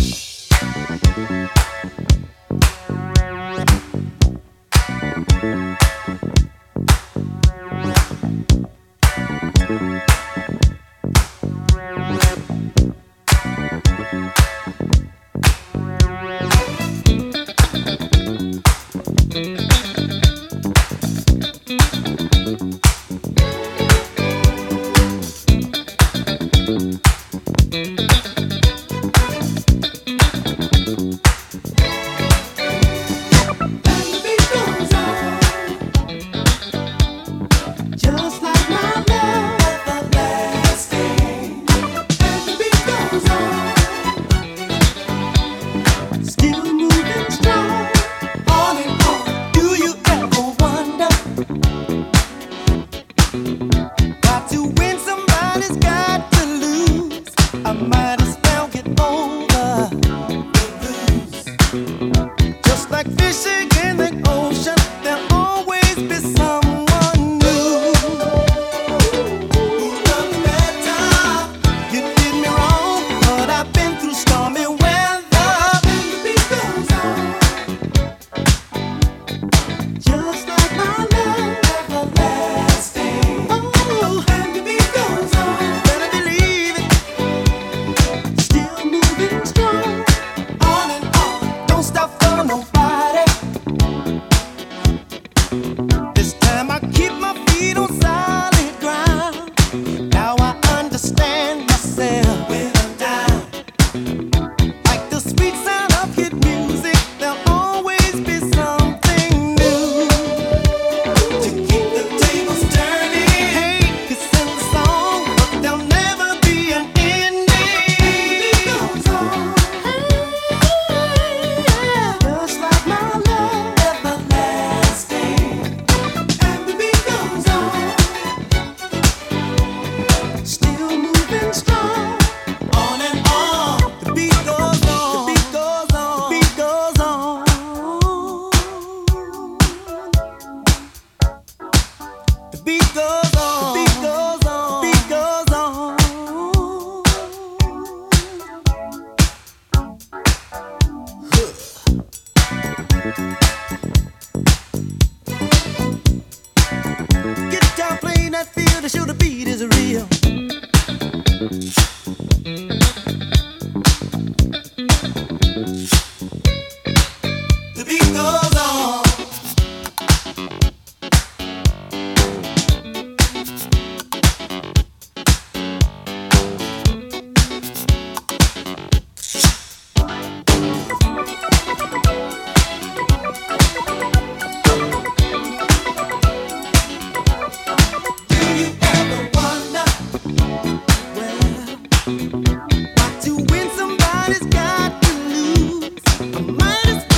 you beat goes on. The beat goes on. The beat goes on. Guitar playing that feel to show the beat is real. The beat goes on. Might as